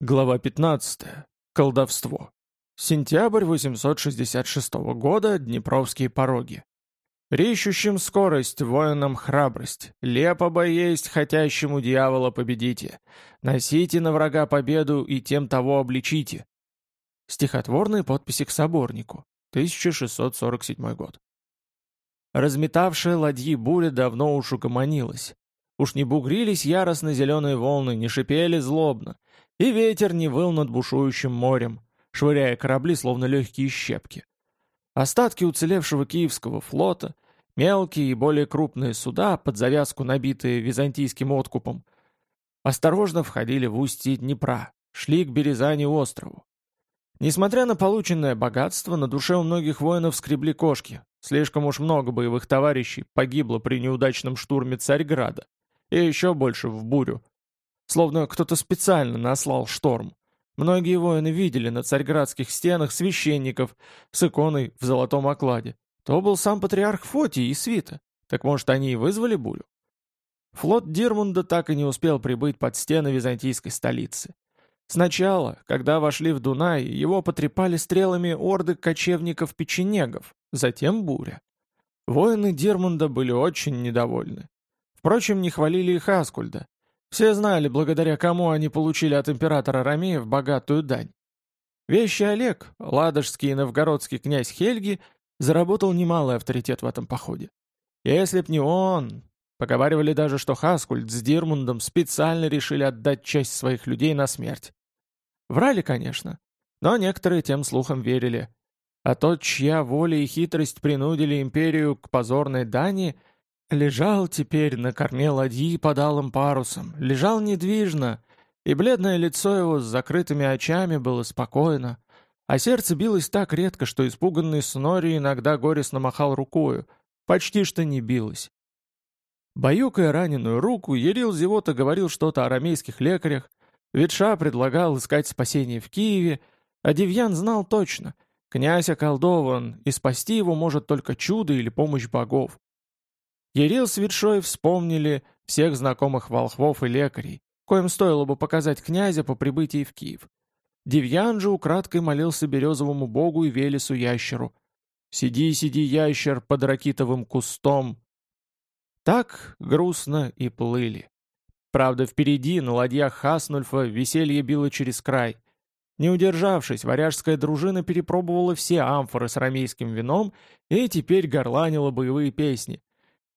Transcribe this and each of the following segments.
Глава 15. Колдовство. Сентябрь 866 года. Днепровские пороги. Рищущим скорость, воинам храбрость. Лепо боесть, хотящему дьявола победите. Носите на врага победу и тем того обличите. Стихотворные подписи к соборнику. 1647 год. Разметавшая ладьи буря давно уж угомонилась. Уж не бугрились яростно зеленые волны, не шипели злобно, и ветер не выл над бушующим морем, швыряя корабли, словно легкие щепки. Остатки уцелевшего Киевского флота, мелкие и более крупные суда, под завязку набитые византийским откупом, осторожно входили в устье Днепра, шли к Березани острову. Несмотря на полученное богатство, на душе у многих воинов скребли кошки. Слишком уж много боевых товарищей погибло при неудачном штурме Царьграда. И еще больше в бурю, Словно кто-то специально наслал шторм. Многие воины видели на царьградских стенах священников с иконой в золотом окладе. То был сам патриарх Фотий и свита. Так может, они и вызвали бурю? Флот Дирмунда так и не успел прибыть под стены византийской столицы. Сначала, когда вошли в Дунай, его потрепали стрелами орды кочевников-печенегов, затем буря. Воины Дирмунда были очень недовольны. Впрочем, не хвалили и Хаскульда. Все знали, благодаря кому они получили от императора Ромеев богатую дань. Вещи Олег, ладожский и новгородский князь Хельги, заработал немалый авторитет в этом походе. Если б не он... Поговаривали даже, что Хаскульд с Дирмундом специально решили отдать часть своих людей на смерть. Врали, конечно, но некоторые тем слухам верили. А тот, чья воля и хитрость принудили империю к позорной дани, Лежал теперь на корме ладьи под алым парусом, лежал недвижно, и бледное лицо его с закрытыми очами было спокойно, а сердце билось так редко, что испуганный Снори иногда горестно махал рукою, почти что не билось. Баюкая раненую руку, Ерил Зевота говорил что-то о арамейских лекарях, Ветша предлагал искать спасение в Киеве, а Девьян знал точно, князь околдован, и спасти его может только чудо или помощь богов. Ерил с Ветшой вспомнили всех знакомых волхвов и лекарей, коим стоило бы показать князя по прибытии в Киев. Девьян же украдкой молился березовому богу и Велесу ящеру. «Сиди, сиди, ящер, под ракитовым кустом!» Так грустно и плыли. Правда, впереди, на ладьях Хаснульфа, веселье било через край. Не удержавшись, варяжская дружина перепробовала все амфоры с рамейским вином и теперь горланила боевые песни.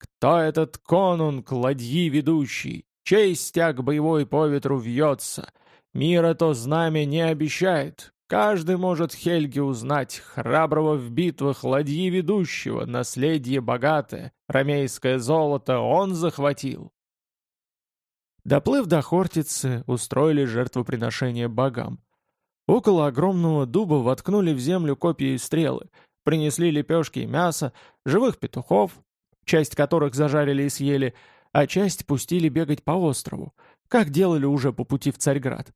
Кто этот конунг, ладьи ведущий? Чей стяг боевой по ветру вьется? Мира то знамя не обещает. Каждый может Хельги узнать, храброго в битвах ладьи ведущего, наследие богатое, ромейское золото он захватил. Доплыв до Хортицы, устроили жертвоприношение богам. Около огромного дуба воткнули в землю копья и стрелы, принесли лепешки и мясо, живых петухов, часть которых зажарили и съели, а часть пустили бегать по острову, как делали уже по пути в Царьград.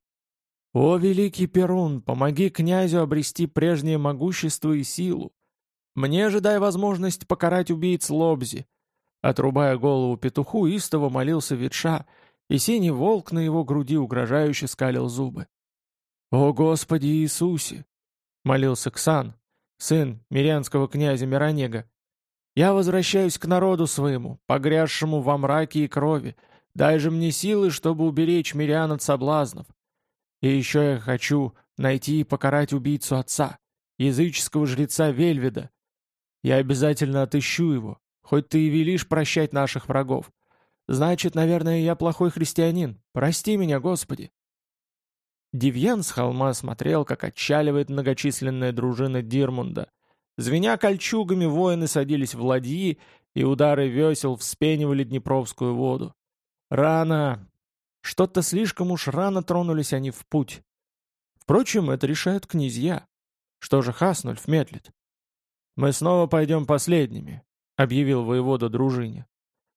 «О, великий Перун, помоги князю обрести прежнее могущество и силу! Мне же дай возможность покарать убийц Лобзи!» Отрубая голову петуху, истово молился ветша, и синий волк на его груди угрожающе скалил зубы. «О Господи Иисусе!» — молился Ксан, сын мирянского князя Миронега. Я возвращаюсь к народу своему, погрязшему во мраке и крови. Дай же мне силы, чтобы уберечь мирян от соблазнов. И еще я хочу найти и покарать убийцу отца, языческого жреца Вельведа. Я обязательно отыщу его, хоть ты и велишь прощать наших врагов. Значит, наверное, я плохой христианин. Прости меня, Господи. Девьян с холма смотрел, как отчаливает многочисленная дружина Дирмунда, Звеня кольчугами, воины садились в ладьи, и удары весел вспенивали Днепровскую воду. Рано! Что-то слишком уж рано тронулись они в путь. Впрочем, это решают князья. Что же Хаснульф медлит? «Мы снова пойдем последними», — объявил воевода дружине.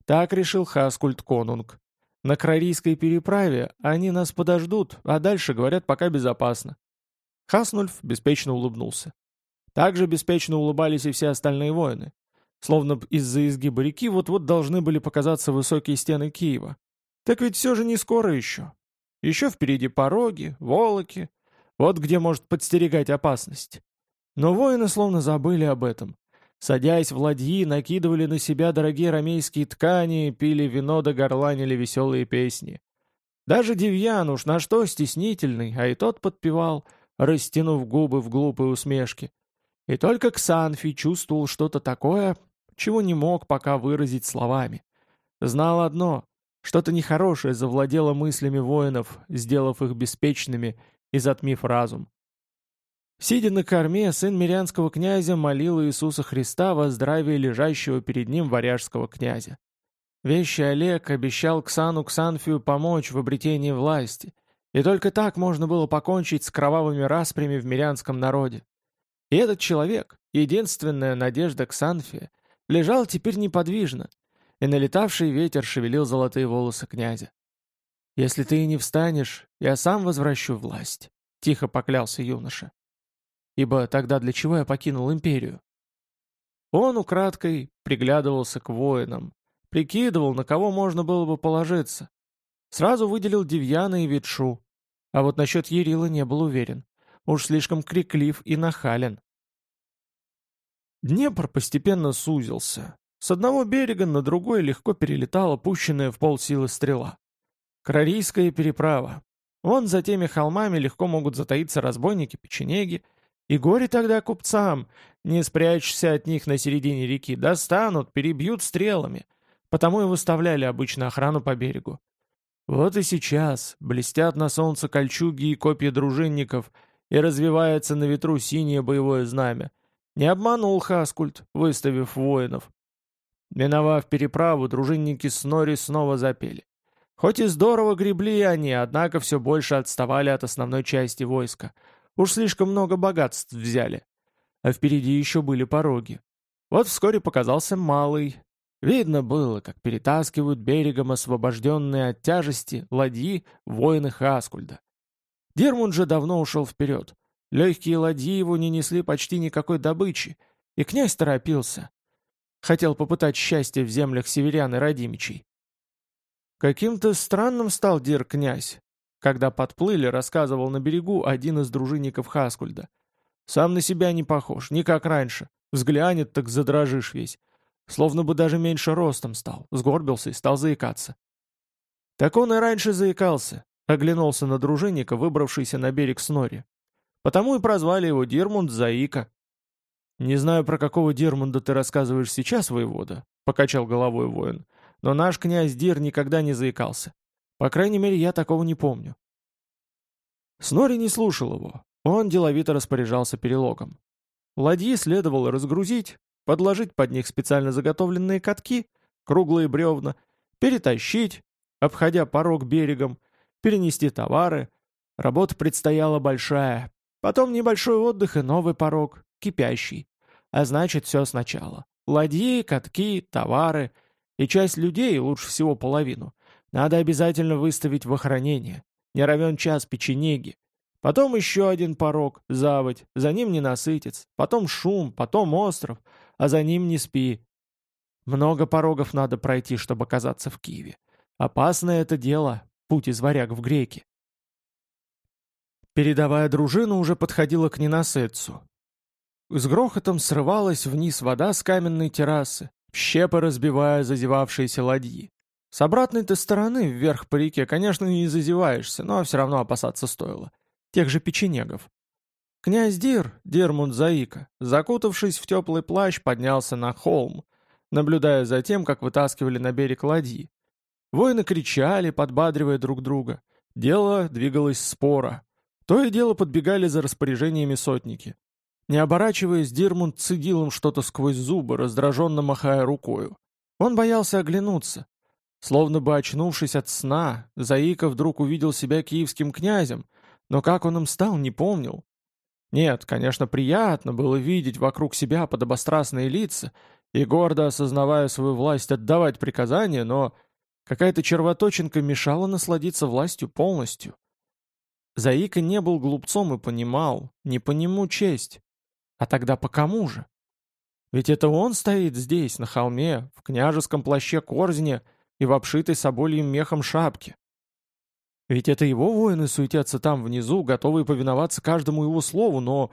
Так решил Хаскульт Конунг. На Крарийской переправе они нас подождут, а дальше, говорят, пока безопасно. Хаснульф беспечно улыбнулся. Также беспечно улыбались и все остальные воины. Словно из-за изгиба реки вот-вот должны были показаться высокие стены Киева. Так ведь все же не скоро еще. Еще впереди пороги, волоки. Вот где может подстерегать опасность. Но воины словно забыли об этом. Садясь в ладьи, накидывали на себя дорогие ромейские ткани, пили вино да горланили веселые песни. Даже Девьян уж на что стеснительный, а и тот подпевал, растянув губы в глупой усмешке. И только Ксанфи чувствовал что-то такое, чего не мог пока выразить словами. Знал одно — что-то нехорошее завладело мыслями воинов, сделав их беспечными и затмив разум. Сидя на корме, сын мирянского князя молил Иисуса Христа во здравии лежащего перед ним варяжского князя. Вещий Олег обещал Ксану Ксанфию помочь в обретении власти, и только так можно было покончить с кровавыми распрями в мирянском народе. И этот человек, единственная надежда Ксанфия, лежал теперь неподвижно, и налетавший ветер шевелил золотые волосы князя. «Если ты и не встанешь, я сам возвращу власть», — тихо поклялся юноша ибо тогда для чего я покинул империю? Он украдкой приглядывался к воинам, прикидывал, на кого можно было бы положиться. Сразу выделил Девьяна и Ветшу, а вот насчет Ерила не был уверен. Уж слишком криклив и нахален. Днепр постепенно сузился. С одного берега на другой легко перелетала пущенная в полсилы стрела. Крарийская переправа. Вон за теми холмами легко могут затаиться разбойники-печенеги, и горе тогда купцам, не спрячься от них на середине реки, достанут, перебьют стрелами. Потому и выставляли обычно охрану по берегу. Вот и сейчас блестят на солнце кольчуги и копья дружинников, и развивается на ветру синее боевое знамя. Не обманул Хаскульт, выставив воинов. Миновав переправу, дружинники Снори снова запели. Хоть и здорово гребли они, однако все больше отставали от основной части войска — Уж слишком много богатств взяли. А впереди еще были пороги. Вот вскоре показался малый. Видно было, как перетаскивают берегом освобожденные от тяжести ладьи воины Хаскульда. Дермунд же давно ушел вперед. Легкие ладьи его не несли почти никакой добычи, и князь торопился. Хотел попытать счастье в землях северян и родимичей. Каким-то странным стал Дир князь, когда подплыли, рассказывал на берегу один из дружинников Хаскульда. «Сам на себя не похож, не как раньше. Взглянет, так задрожишь весь. Словно бы даже меньше ростом стал, сгорбился и стал заикаться». Так он и раньше заикался, оглянулся на дружинника, выбравшийся на берег Снори. Потому и прозвали его Дирмунд Заика. «Не знаю, про какого Дирмунда ты рассказываешь сейчас, воевода», — покачал головой воин. «Но наш князь Дир никогда не заикался. По крайней мере, я такого не помню. Снори не слушал его. Он деловито распоряжался переволоком. Ладьи следовало разгрузить, подложить под них специально заготовленные катки, круглые бревна, перетащить, обходя порог берегом, перенести товары. Работа предстояла большая. Потом небольшой отдых и новый порог, кипящий. А значит, все сначала. Ладьи, катки, товары. И часть людей, лучше всего половину, надо обязательно выставить в охранение. Не равен час печенеги. Потом еще один порог, заводь, за ним ненасытец, потом шум, потом остров, а за ним не спи. Много порогов надо пройти, чтобы оказаться в Киеве. Опасное это дело, путь из варяг в греки. Передовая дружина уже подходила к ненасытцу. С грохотом срывалась вниз вода с каменной террасы, щепы разбивая зазевавшиеся ладьи. С обратной-то стороны, вверх по реке, конечно, не зазеваешься, но все равно опасаться стоило. Тех же печенегов. Князь Дир, Дирмунд Заика, закутавшись в теплый плащ, поднялся на холм, наблюдая за тем, как вытаскивали на берег ладьи. Воины кричали, подбадривая друг друга. Дело двигалось споро. То и дело подбегали за распоряжениями сотники. Не оборачиваясь, Дирмунд цедил им что-то сквозь зубы, раздраженно махая рукою. Он боялся оглянуться, Словно бы очнувшись от сна, Заика вдруг увидел себя киевским князем, но как он им стал, не помнил. Нет, конечно, приятно было видеть вокруг себя подобострастные лица и, гордо осознавая свою власть, отдавать приказания, но какая-то червоточинка мешала насладиться властью полностью. Заика не был глупцом и понимал, не по нему честь. А тогда по кому же? Ведь это он стоит здесь, на холме, в княжеском плаще Корзине, и в обшитой собольем мехом шапке. Ведь это его воины суетятся там внизу, готовые повиноваться каждому его слову, но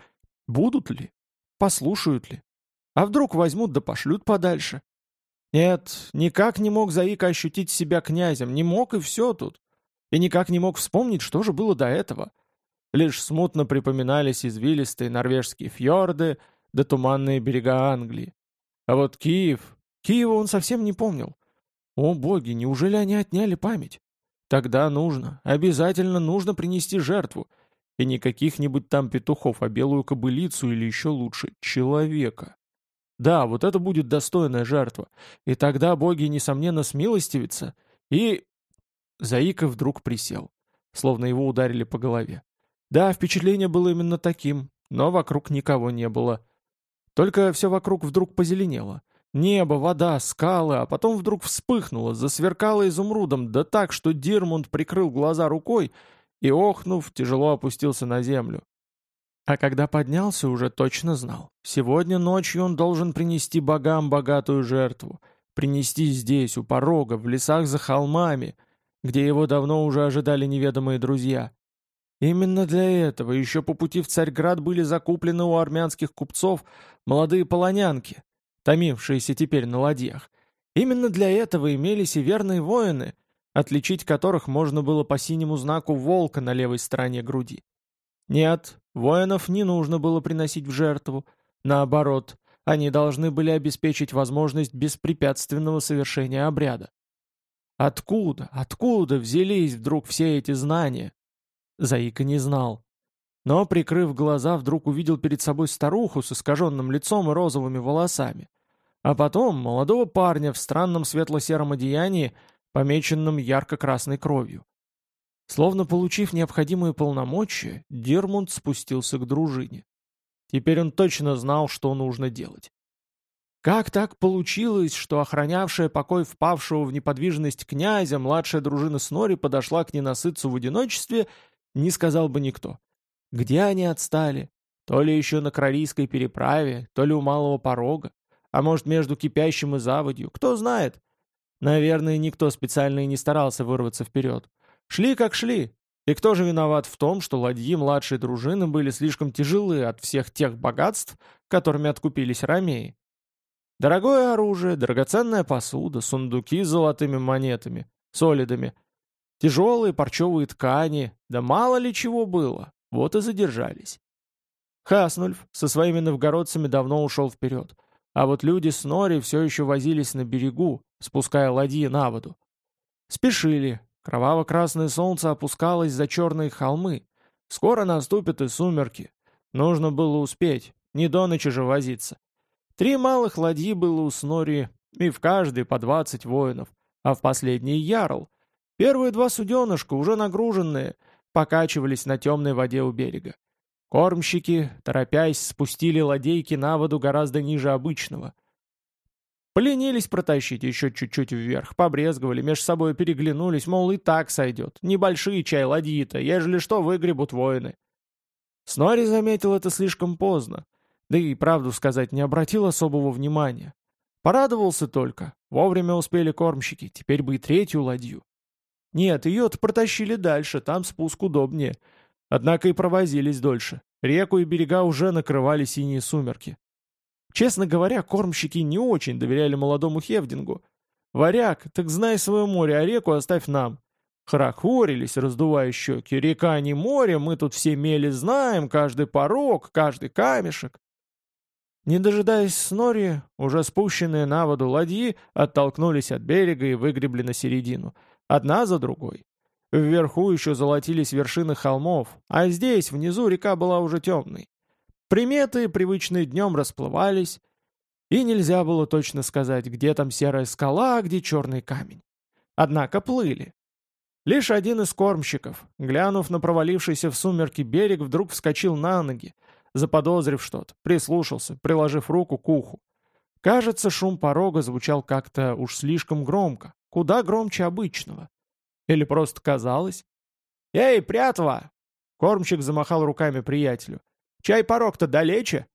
будут ли? Послушают ли? А вдруг возьмут да пошлют подальше? Нет, никак не мог Заика ощутить себя князем, не мог и все тут. И никак не мог вспомнить, что же было до этого. Лишь смутно припоминались извилистые норвежские фьорды да туманные берега Англии. А вот Киев... Киева он совсем не помнил. О боги, неужели они отняли память? Тогда нужно, обязательно нужно принести жертву. И не каких-нибудь там петухов, а белую кобылицу или еще лучше, человека. Да, вот это будет достойная жертва. И тогда боги, несомненно, смилостивятся. И... Заика вдруг присел, словно его ударили по голове. Да, впечатление было именно таким, но вокруг никого не было. Только все вокруг вдруг позеленело. Небо, вода, скалы, а потом вдруг вспыхнуло, засверкало изумрудом, да так, что Дирмунд прикрыл глаза рукой и, охнув, тяжело опустился на землю. А когда поднялся, уже точно знал. Сегодня ночью он должен принести богам богатую жертву. Принести здесь, у порога, в лесах за холмами, где его давно уже ожидали неведомые друзья. Именно для этого еще по пути в Царьград были закуплены у армянских купцов молодые полонянки, томившиеся теперь на ладьях. Именно для этого имелись и верные воины, отличить которых можно было по синему знаку волка на левой стороне груди. Нет, воинов не нужно было приносить в жертву. Наоборот, они должны были обеспечить возможность беспрепятственного совершения обряда. Откуда, откуда взялись вдруг все эти знания? Заика не знал. Но, прикрыв глаза, вдруг увидел перед собой старуху с искаженным лицом и розовыми волосами. А потом молодого парня в странном светло-сером одеянии, помеченном ярко-красной кровью. Словно получив необходимые полномочия, Дермунд спустился к дружине. Теперь он точно знал, что нужно делать. Как так получилось, что охранявшая покой впавшего в неподвижность князя младшая дружина Снори подошла к ненасытцу в одиночестве, не сказал бы никто. Где они отстали? То ли еще на Крарийской переправе, то ли у Малого Порога. А может, между кипящим и заводью, кто знает. Наверное, никто специально и не старался вырваться вперед. Шли как шли. И кто же виноват в том, что ладьи младшей дружины были слишком тяжелы от всех тех богатств, которыми откупились ромеи? Дорогое оружие, драгоценная посуда, сундуки с золотыми монетами, солидами, тяжелые парчевые ткани, да мало ли чего было, вот и задержались. Хаснульф со своими новгородцами давно ушел вперед. А вот люди с Нори все еще возились на берегу, спуская ладьи на воду. Спешили. Кроваво-красное солнце опускалось за черные холмы. Скоро наступят и сумерки. Нужно было успеть, не до ночи же возиться. Три малых ладьи было у Снори, и в каждой по двадцать воинов, а в последний ярл. Первые два суденышка, уже нагруженные, покачивались на темной воде у берега. Кормщики, торопясь, спустили ладейки на воду гораздо ниже обычного. Поленились протащить еще чуть-чуть вверх, побрезговали, меж собой переглянулись, мол, и так сойдет. Небольшие чай ладьи-то, ежели что, выгребут воины. Снори заметил это слишком поздно, да и, правду сказать, не обратил особого внимания. Порадовался только, вовремя успели кормщики, теперь бы и третью ладью. Нет, ее-то протащили дальше, там спуск удобнее — Однако и провозились дольше. Реку и берега уже накрывали синие сумерки. Честно говоря, кормщики не очень доверяли молодому Хевдингу. «Варяг, так знай свое море, а реку оставь нам». Хорохорились, раздувая щеки. «Река не море, мы тут все мели знаем, каждый порог, каждый камешек». Не дожидаясь Снори, уже спущенные на воду ладьи оттолкнулись от берега и выгребли на середину. Одна за другой. Вверху еще золотились вершины холмов, а здесь, внизу, река была уже темной. Приметы, привычные днем, расплывались, и нельзя было точно сказать, где там серая скала, а где черный камень. Однако плыли. Лишь один из кормщиков, глянув на провалившийся в сумерки берег, вдруг вскочил на ноги, заподозрив что-то, прислушался, приложив руку к уху. Кажется, шум порога звучал как-то уж слишком громко, куда громче обычного. Или просто казалось? «Эй, прятва!» Кормщик замахал руками приятелю. «Чай порог-то далече?»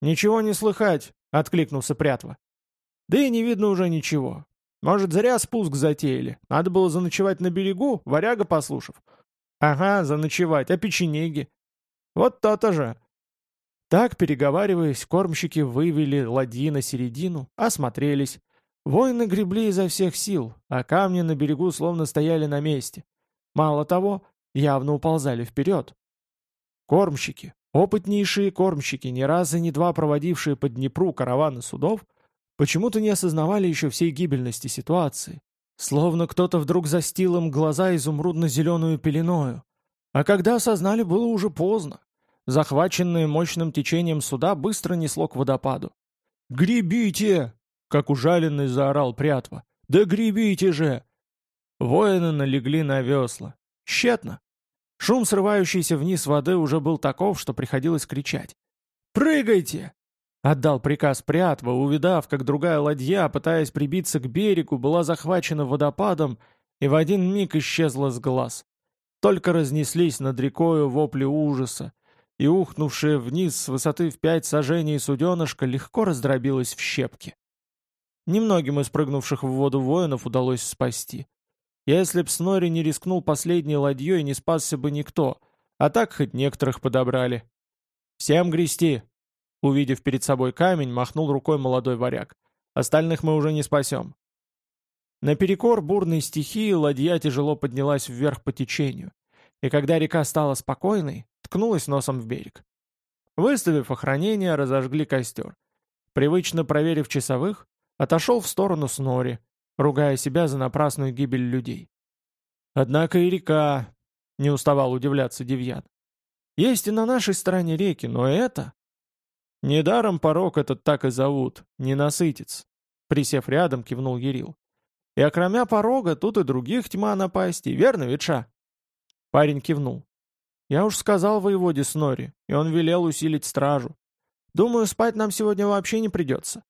«Ничего не слыхать», — откликнулся прятва. «Да и не видно уже ничего. Может, зря спуск затеяли. Надо было заночевать на берегу, варяга послушав. Ага, заночевать, а печенеги? Вот то-то же. Так, переговариваясь, кормщики вывели ладьи на середину, осмотрелись. Воины гребли изо всех сил, а камни на берегу словно стояли на месте. Мало того, явно уползали вперед. Кормщики, опытнейшие кормщики, ни раза ни два проводившие по Днепру караваны судов, почему-то не осознавали еще всей гибельности ситуации. Словно кто-то вдруг застил им глаза изумрудно-зеленую пеленою. А когда осознали, было уже поздно. Захваченные мощным течением суда быстро несло к водопаду. «Гребите!» — как ужаленный заорал Прятва. «Да гребите же!» Воины налегли на весла. Тщетно. Шум срывающейся вниз воды уже был таков, что приходилось кричать. «Прыгайте!» Отдал приказ Прятва, увидав, как другая ладья, пытаясь прибиться к берегу, была захвачена водопадом и в один миг исчезла с глаз. Только разнеслись над рекою вопли ужаса, и ухнувшая вниз с высоты в пять сажений суденышко легко раздробилась в щепки. Немногим из прыгнувших в воду воинов удалось спасти. Если б Снори не рискнул последней ладьей, не спасся бы никто, а так хоть некоторых подобрали. «Всем грести!» Увидев перед собой камень, махнул рукой молодой варяг. «Остальных мы уже не спасем». Наперекор бурной стихии ладья тяжело поднялась вверх по течению, и когда река стала спокойной, ткнулась носом в берег. Выставив охранение, разожгли костер. Привычно проверив часовых, отошел в сторону Снори, ругая себя за напрасную гибель людей. Однако и река, не уставал удивляться Девьян. Есть и на нашей стороне реки, но это... Недаром порог этот так и зовут, ненасытец. Присев рядом, кивнул Ерил. И окромя порога, тут и других тьма напасти, верно, Ветша? Парень кивнул. Я уж сказал воеводе Снори, и он велел усилить стражу. Думаю, спать нам сегодня вообще не придется.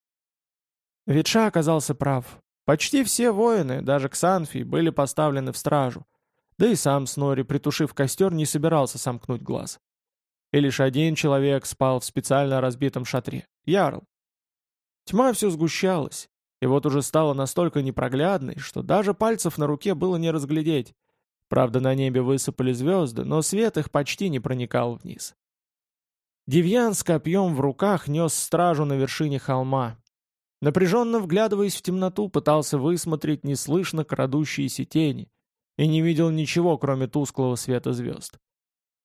Ветша оказался прав. Почти все воины, даже Ксанфий, были поставлены в стражу. Да и сам Снори, притушив костер, не собирался сомкнуть глаз и лишь один человек спал в специально разбитом шатре — Ярл. Тьма все сгущалась, и вот уже стала настолько непроглядной, что даже пальцев на руке было не разглядеть. Правда, на небе высыпали звезды, но свет их почти не проникал вниз. Девьян с копьем в руках нес стражу на вершине холма. Напряженно вглядываясь в темноту, пытался высмотреть неслышно крадущиеся тени и не видел ничего, кроме тусклого света звезд.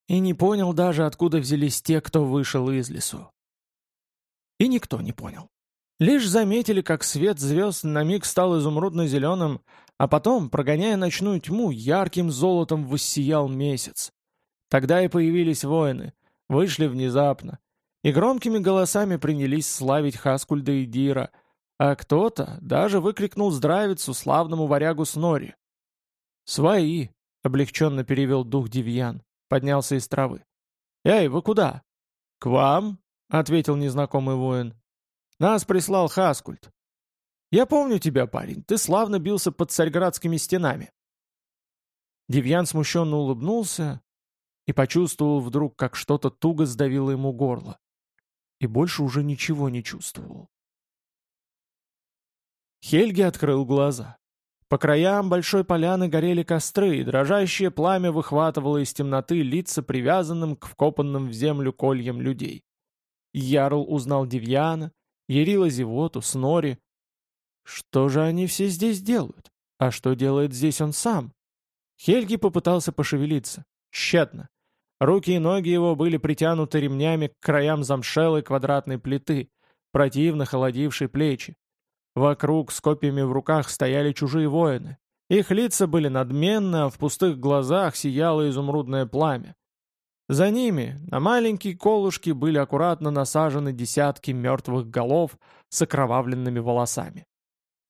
И не понял даже, откуда взялись те, кто вышел из лесу. И никто не понял. Лишь заметили, как свет звезд на миг стал изумрудно-зеленым, а потом, прогоняя ночную тьму, ярким золотом воссиял месяц. Тогда и появились воины, вышли внезапно, и громкими голосами принялись славить Хаскульда и Дира, а кто-то даже выкрикнул здравицу славному варягу Снори. «Свои!» — облегченно перевел дух Девьян поднялся из травы. «Эй, вы куда?» «К вам», — ответил незнакомый воин. «Нас прислал Хаскульт». «Я помню тебя, парень, ты славно бился под царьградскими стенами». Девьян смущенно улыбнулся и почувствовал вдруг, как что-то туго сдавило ему горло. И больше уже ничего не чувствовал. Хельги открыл глаза. По краям большой поляны горели костры, и дрожащее пламя выхватывало из темноты лица привязанным к вкопанным в землю кольям людей. Ярл узнал Девьяна, Ярила Зевоту, Снори. Что же они все здесь делают? А что делает здесь он сам? Хельги попытался пошевелиться. Тщетно. Руки и ноги его были притянуты ремнями к краям замшелой квадратной плиты, противно холодившей плечи. Вокруг с копьями в руках стояли чужие воины. Их лица были надменны, а в пустых глазах сияло изумрудное пламя. За ними на маленькие колышки были аккуратно насажены десятки мертвых голов с окровавленными волосами.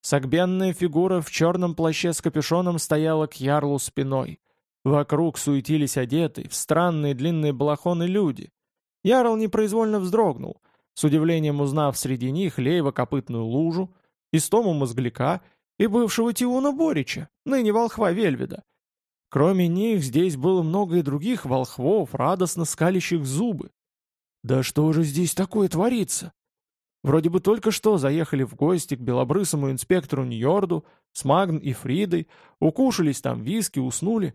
Согбенная фигура в черном плаще с капюшоном стояла к ярлу спиной. Вокруг суетились одетые, в странные длинные балахоны люди. Ярл непроизвольно вздрогнул, с удивлением узнав среди них лейво-копытную лужу, Истому Мозгляка и бывшего Тиуна Борича, ныне волхва Вельведа. Кроме них здесь было много и других волхвов, радостно скалящих зубы. Да что же здесь такое творится? Вроде бы только что заехали в гости к белобрысому инспектору Ньорду с Магн и Фридой, укушались там виски, уснули.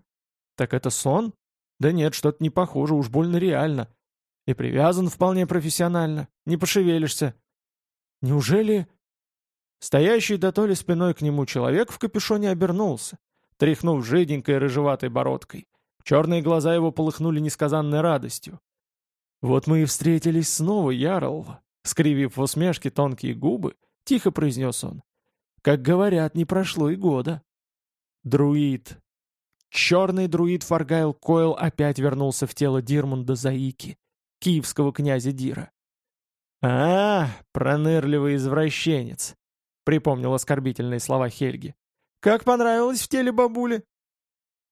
Так это сон? Да нет, что-то не похоже, уж больно реально. И привязан вполне профессионально, не пошевелишься. Неужели... Стоящий до то ли спиной к нему человек в капюшоне обернулся, тряхнув жиденькой рыжеватой бородкой. Черные глаза его полыхнули несказанной радостью. «Вот мы и встретились снова, Ярл!» Скривив в усмешке тонкие губы, тихо произнес он. «Как говорят, не прошло и года». «Друид!» Черный друид Фаргайл Койл опять вернулся в тело Дирмунда Заики, киевского князя Дира. «А, пронырливый извращенец!» — припомнил оскорбительные слова Хельги. «Как понравилось в теле бабули?»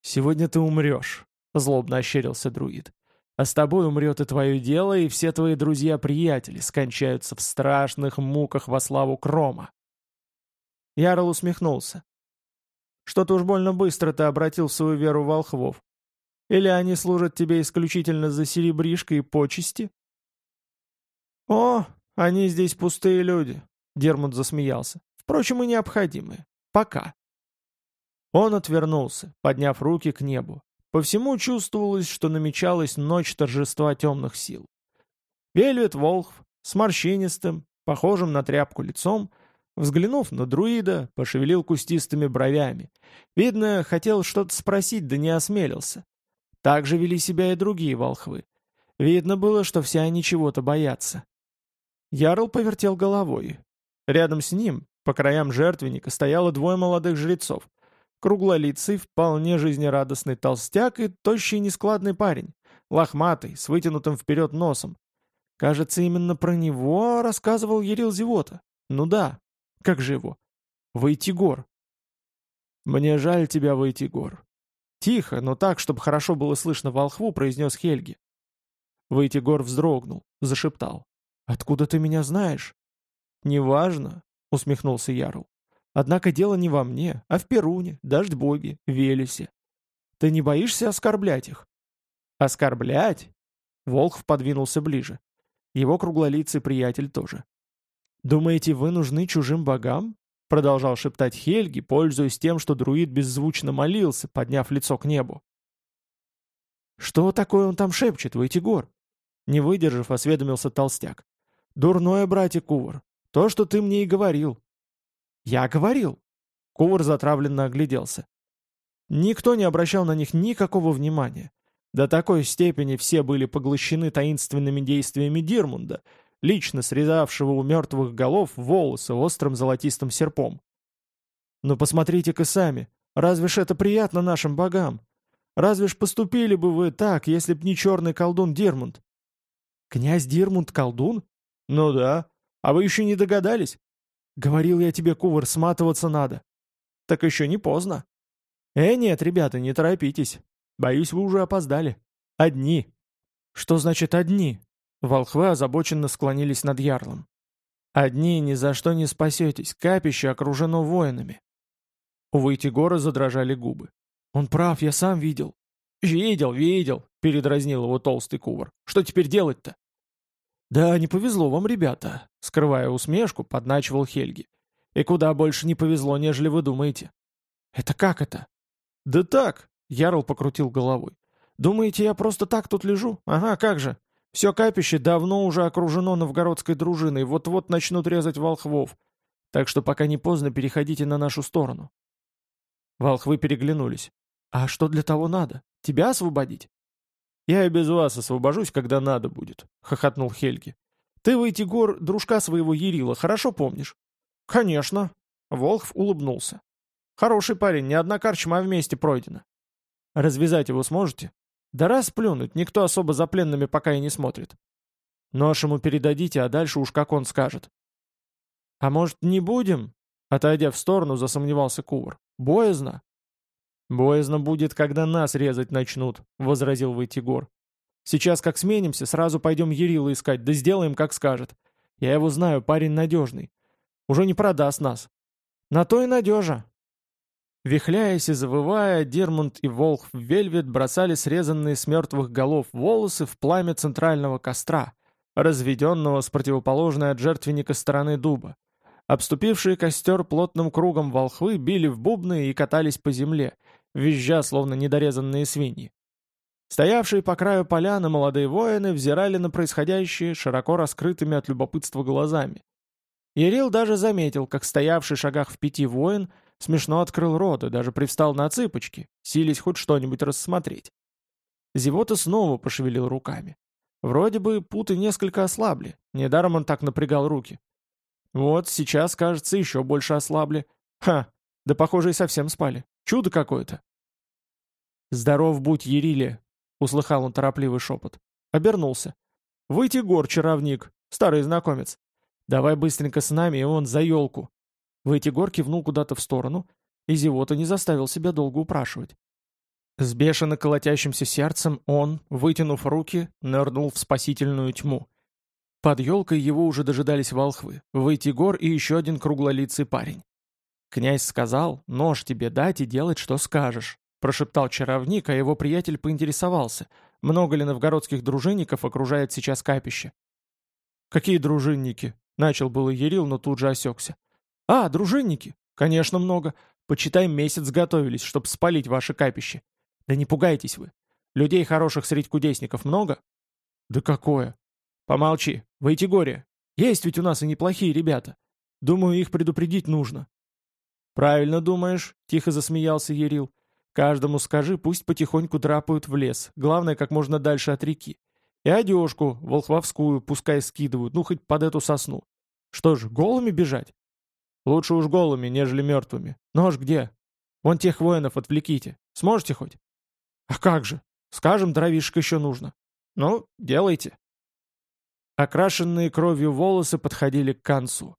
«Сегодня ты умрешь», — злобно ощерился друид. «А с тобой умрет и твое дело, и все твои друзья-приятели скончаются в страшных муках во славу Крома». Ярл усмехнулся. «Что-то уж больно быстро ты обратил свою веру волхвов. Или они служат тебе исключительно за серебришко и почести?» «О, они здесь пустые люди», — Дермут засмеялся. «Впрочем, и необходимые. Пока». Он отвернулся, подняв руки к небу. По всему чувствовалось, что намечалась ночь торжества темных сил. Вельвет Волхв с морщинистым, похожим на тряпку лицом, взглянув на друида, пошевелил кустистыми бровями. Видно, хотел что-то спросить, да не осмелился. Так же вели себя и другие волхвы. Видно было, что все они чего-то боятся. Ярл повертел головой. Рядом с ним, по краям жертвенника, стояло двое молодых жрецов. Круглолицый, вполне жизнерадостный толстяк и тощий нескладный парень, лохматый, с вытянутым вперед носом. Кажется, именно про него рассказывал Ерил Зевота. Ну да, как же его? Войтигор. «Мне жаль тебя, Войтигор». Тихо, но так, чтобы хорошо было слышно волхву, произнес Хельги. Войтигор вздрогнул, зашептал. «Откуда ты меня знаешь?» «Неважно», — усмехнулся Ярл. Однако дело не во мне, а в Перуне, Дождь-боге, Велесе. Ты не боишься оскорблять их? Оскорблять? Волхв подвинулся ближе. Его круглолицый приятель тоже. «Думаете, вы нужны чужим богам?» Продолжал шептать Хельги, пользуясь тем, что друид беззвучно молился, подняв лицо к небу. «Что такое он там шепчет, Войтигор?» Не выдержав, осведомился толстяк. «Дурное, братик Кувар. То, что ты мне и говорил. «Я говорил!» Ковар затравленно огляделся. Никто не обращал на них никакого внимания. До такой степени все были поглощены таинственными действиями Дирмунда, лично срезавшего у мертвых голов волосы острым золотистым серпом. Но посмотрите-ка сами, разве ж это приятно нашим богам? Разве ж поступили бы вы так, если б не черный колдун Дирмунд? Князь Дирмунд колдун? Ну да. А вы еще не догадались? Говорил я тебе, Кувар, сматываться надо. Так еще не поздно. Э, нет, ребята, не торопитесь. Боюсь, вы уже опоздали. Одни. Что значит одни? Волхвы озабоченно склонились над ярлом. Одни ни за что не спасетесь, капище окружено воинами. У Войтигора задрожали губы. Он прав, я сам видел. Видел, видел, передразнил его толстый кувар. Что теперь делать-то? «Да, не повезло вам, ребята», — скрывая усмешку, подначивал Хельги. «И куда больше не повезло, нежели вы думаете». «Это как это?» «Да так», — Ярл покрутил головой. «Думаете, я просто так тут лежу? Ага, как же. Все капище давно уже окружено новгородской дружиной, вот-вот начнут резать волхвов. Так что пока не поздно, переходите на нашу сторону». Волхвы переглянулись. «А что для того надо? Тебя освободить?» «Я и без вас освобожусь, когда надо будет», — хохотнул Хельги. «Ты, Войтигор, дружка своего Ярила, хорошо помнишь?» «Конечно», — Волхв улыбнулся. «Хороший парень, ни одна корчма вместе пройдена». «Развязать его сможете?» «Да раз плюнуть, никто особо за пленными пока и не смотрит». «Нож ему передадите, а дальше уж как он скажет». «А может, не будем?» Отойдя в сторону, засомневался Кувар. «Боязно». «Боязно будет, когда нас резать начнут», — возразил Войтигор. «Сейчас как сменимся, сразу пойдем Ярила искать, да сделаем, как скажет. Я его знаю, парень надежный. Уже не продаст нас. На то и надежа». Вихляясь и завывая, Дермунд и Волх в Вельвет бросали срезанные с мертвых голов волосы в пламя центрального костра, разведенного с противоположной от жертвенника стороны дуба. Обступившие костер плотным кругом волхвы били в бубны и катались по земле, визжа, словно недорезанные свиньи. Стоявшие по краю поляны молодые воины взирали на происходящее широко раскрытыми от любопытства глазами. Ярил даже заметил, как стоявший в шагах в пяти воин смешно открыл рот и даже привстал на цыпочки, сились хоть что-нибудь рассмотреть. Зевота снова пошевелил руками. Вроде бы путы несколько ослабли, недаром он так напрягал руки. Вот сейчас, кажется, еще больше ослабли. Ха, да похоже и совсем спали. Чудо какое-то. «Здоров будь, Ериле!» — услыхал он торопливый шепот. Обернулся. «Выйти гор, чаровник, старый знакомец. Давай быстренько с нами, и он за елку». Вытигор кивнул куда-то в сторону, и Зевота не заставил себя долго упрашивать. С бешено колотящимся сердцем он, вытянув руки, нырнул в спасительную тьму. Под елкой его уже дожидались волхвы, Вытигор и еще один круглолицый парень. «Князь сказал, нож тебе дать и делать, что скажешь», прошептал чаровник, а его приятель поинтересовался, много ли новгородских дружинников окружает сейчас капище. «Какие дружинники?» — начал было Ерил, но тут же осекся. «А, дружинники? Конечно, много. Почитай, месяц готовились, чтобы спалить ваше капище. Да не пугайтесь вы. Людей хороших среди кудесников много? Да какое? Помолчи, выйти горе. Есть ведь у нас и неплохие ребята. Думаю, их предупредить нужно. Правильно думаешь, тихо засмеялся Ерил. Каждому скажи, пусть потихоньку драпают в лес, главное, как можно дальше от реки. И одежку, волхвовскую, пускай скидывают, ну хоть под эту сосну. Что ж, голыми бежать? Лучше уж голыми, нежели мертвыми. Нож где? Вон тех воинов отвлеките. Сможете хоть? «А как же? Скажем, дровишек еще нужно». «Ну, делайте». Окрашенные кровью волосы подходили к концу.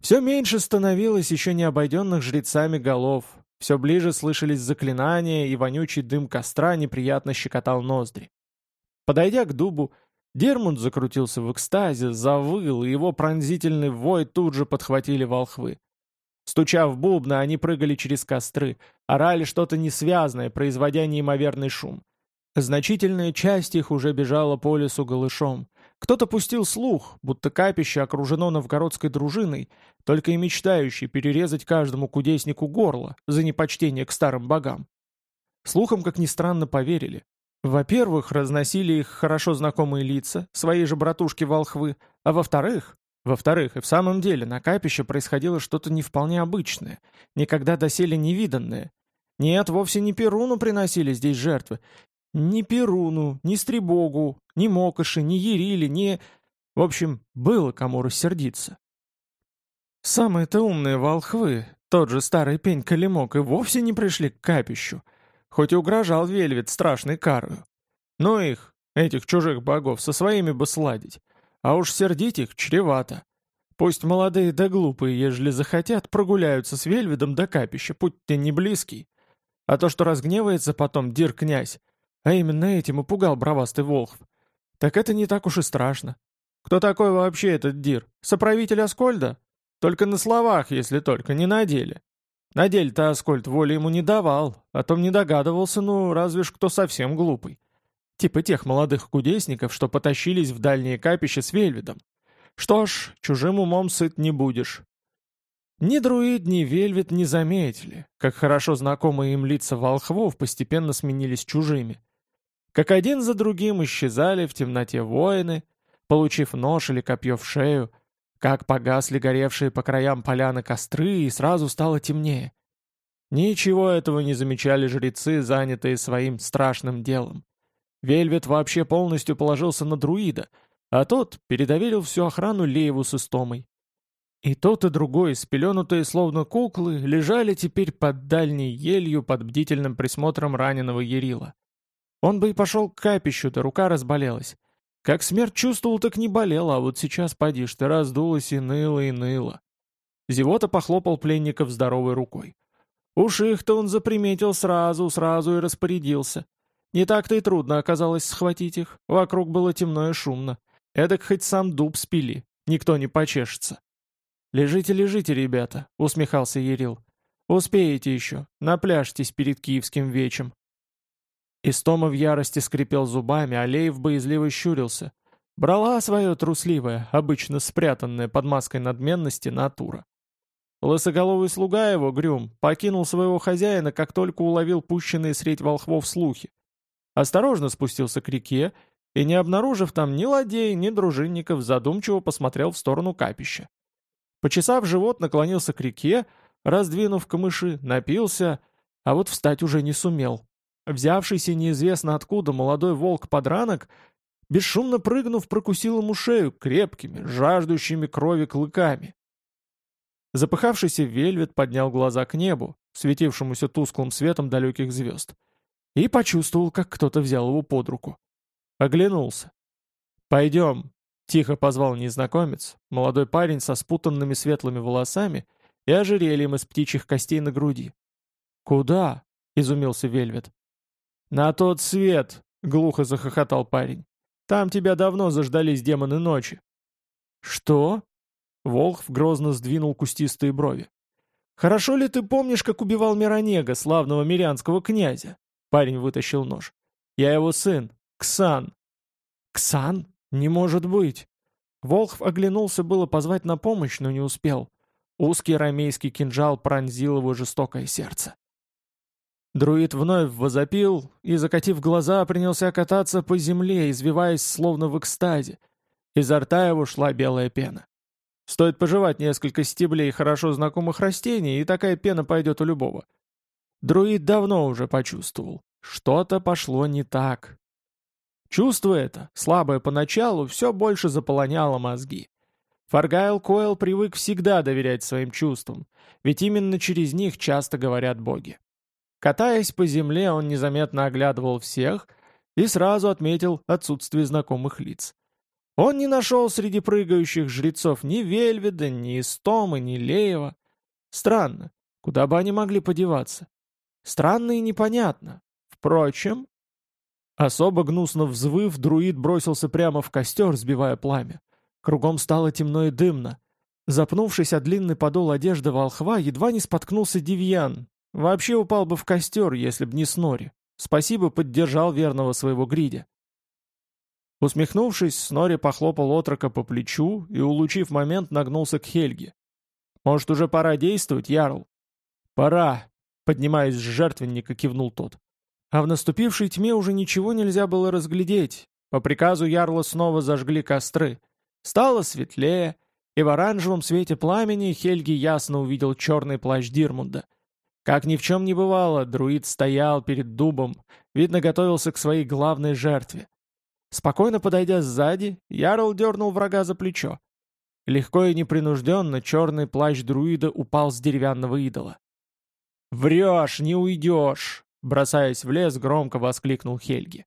Все меньше становилось еще не обойденных жрецами голов. Все ближе слышались заклинания, и вонючий дым костра неприятно щекотал ноздри. Подойдя к дубу, Дермунд закрутился в экстазе, завыл, и его пронзительный вой тут же подхватили волхвы. Стуча в бубны, они прыгали через костры, орали что-то несвязное, производя неимоверный шум. Значительная часть их уже бежала по лесу голышом. Кто-то пустил слух, будто капище окружено новгородской дружиной, только и мечтающей перерезать каждому кудеснику горло за непочтение к старым богам. Слухам, как ни странно, поверили. Во-первых, разносили их хорошо знакомые лица, свои же братушки-волхвы, а во-вторых, во-вторых, и в самом деле на капище происходило что-то не вполне обычное, никогда доселе невиданное. Нет, вовсе не Перуну приносили здесь жертвы. Ни Перуну, ни Стребогу, ни Мокоши, ни Ерили, ни... В общем, было кому рассердиться. Самые-то умные волхвы, тот же старый пень Калимок, и вовсе не пришли к капищу, хоть и угрожал Вельвет страшной карою. Но их, этих чужих богов, со своими бы сладить. А уж сердить их чревато. Пусть молодые да глупые, ежели захотят, прогуляются с Вельведом до капища, путь-то не близкий. А то, что разгневается потом дир-князь, а именно этим и пугал бравастый Волхв, так это не так уж и страшно. Кто такой вообще этот дир? Соправитель Аскольда? Только на словах, если только, не на деле. На деле-то Аскольд воли ему не давал, о том не догадывался, ну, разве ж кто совсем глупый. Типа тех молодых кудесников, что потащились в дальние капища с Вельведом. Что ж, чужим умом сыт не будешь. Ни друид, ни Вельвет не заметили, как хорошо знакомые им лица волхвов постепенно сменились чужими. Как один за другим исчезали в темноте воины, получив нож или копье в шею, как погасли горевшие по краям поляны костры, и сразу стало темнее. Ничего этого не замечали жрецы, занятые своим страшным делом. Вельвет вообще полностью положился на друида, а тот передоверил всю охрану Лееву с Истомой. И тот, и другой, спеленутые словно куклы, лежали теперь под дальней елью под бдительным присмотром раненого Ярила. Он бы и пошел к капищу, да рука разболелась. Как смерть чувствовал, так не болела, а вот сейчас, поди ты, раздулась и ныла, и ныла. Зевота похлопал пленников здоровой рукой. Уж их-то он заприметил сразу, сразу и распорядился. Не так-то и трудно оказалось схватить их. Вокруг было темно и шумно. Эдак хоть сам дуб спили, никто не почешется. «Лежите, лежите, ребята», — усмехался Ерил. «Успеете еще, напляжьтесь перед киевским вечем». Истома в ярости скрипел зубами, а Леев боязливо щурился. Брала свое трусливое, обычно спрятанное под маской надменности натура. Лысоголовый слуга его, Грюм, покинул своего хозяина, как только уловил пущенные средь волхвов слухи. Осторожно спустился к реке и, не обнаружив там ни ладей, ни дружинников, задумчиво посмотрел в сторону капища. Почесав живот, наклонился к реке, раздвинув камыши, напился, а вот встать уже не сумел. Взявшийся неизвестно откуда молодой волк-подранок бесшумно прыгнув, прокусил ему шею крепкими, жаждущими крови клыками. Запыхавшийся Вельвет поднял глаза к небу, светившемуся тусклым светом далеких звезд, и почувствовал, как кто-то взял его под руку. Оглянулся. «Пойдем», — тихо позвал незнакомец, молодой парень со спутанными светлыми волосами и ожерельем из птичьих костей на груди. «Куда?» — изумился Вельвет. «На тот свет!» — глухо захохотал парень. Там тебя давно заждались демоны ночи». «Что?» Волхв грозно сдвинул кустистые брови. «Хорошо ли ты помнишь, как убивал Миронега, славного мирянского князя?» Парень вытащил нож. «Я его сын, Ксан». «Ксан? Не может быть!» Волхв оглянулся было позвать на помощь, но не успел. Узкий рамейский кинжал пронзил его жестокое сердце. Друид вновь возопил и, закатив глаза, принялся кататься по земле, извиваясь словно в экстазе. Изо рта его шла белая пена. Стоит пожевать несколько стеблей хорошо знакомых растений, и такая пена пойдет у любого. Друид давно уже почувствовал. Что-то пошло не так. Чувство это, слабое поначалу, все больше заполоняло мозги. Фаргайл Койл привык всегда доверять своим чувствам, ведь именно через них часто говорят боги. Катаясь по земле, он незаметно оглядывал всех и сразу отметил отсутствие знакомых лиц. Он не нашел среди прыгающих жрецов ни Вельведа, ни Истома, ни Леева. Странно, куда бы они могли подеваться? Странно и непонятно. Впрочем... Особо гнусно взвыв, друид бросился прямо в костер, сбивая пламя. Кругом стало темно и дымно. Запнувшись о длинный подол одежды волхва, едва не споткнулся Девьян, Вообще упал бы в костер, если б не Снори. Спасибо, поддержал верного своего гридя. Усмехнувшись, Снори похлопал отрока по плечу и, улучив момент, нагнулся к Хельге. «Может, уже пора действовать, Ярл?» «Пора», — поднимаясь с жертвенника, кивнул тот. А в наступившей тьме уже ничего нельзя было разглядеть. По приказу Ярла снова зажгли костры. Стало светлее, и в оранжевом свете пламени Хельги ясно увидел черный плащ Дирмунда — как ни в чем не бывало, друид стоял перед дубом, видно, готовился к своей главной жертве. Спокойно подойдя сзади, Ярл дернул врага за плечо. Легко и непринужденно черный плащ друида упал с деревянного идола. «Врешь, не уйдешь!» Бросаясь в лес, громко воскликнул Хельги.